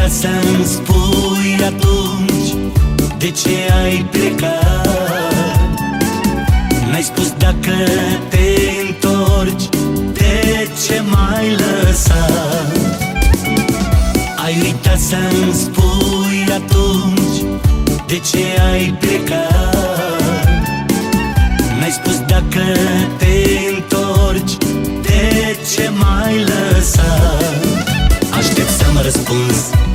putea să-mi spui atunci De ce ai plecat. N-ai spus dacă te întorci De ce m-ai lăsat? Ai uitat să-mi spui atunci De ce ai plecat. N-ai spus dacă te întorci De ce m-ai lăsat? Aștept să-mi răspunzi.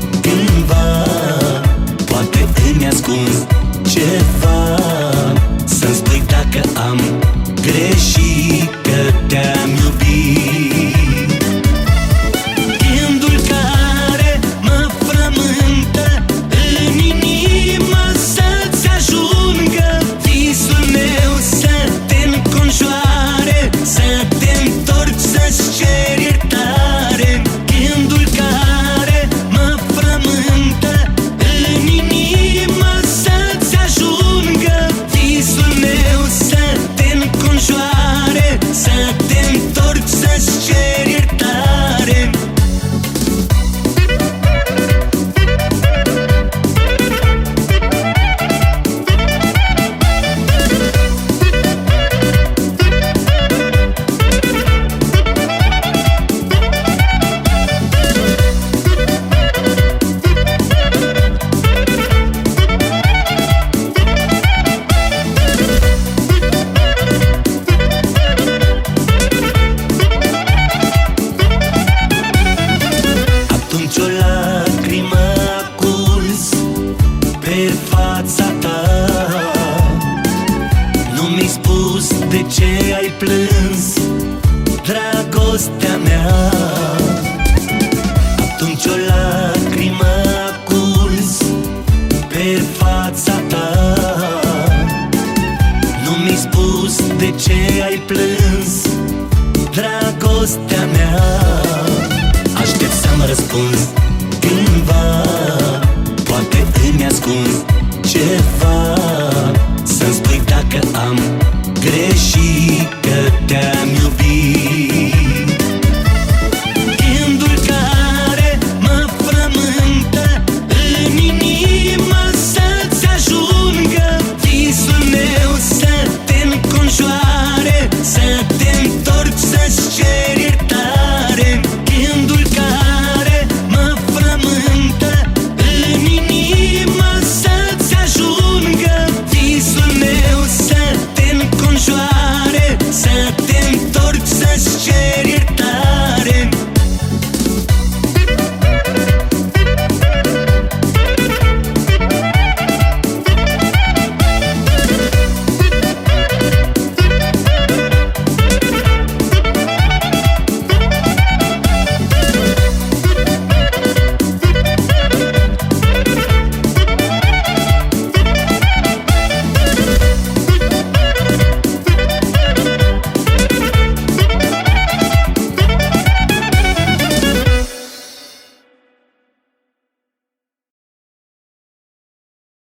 dragostea mea. Aștept să-mi răspunzi cândva. Poate îmi ascunzi ceva.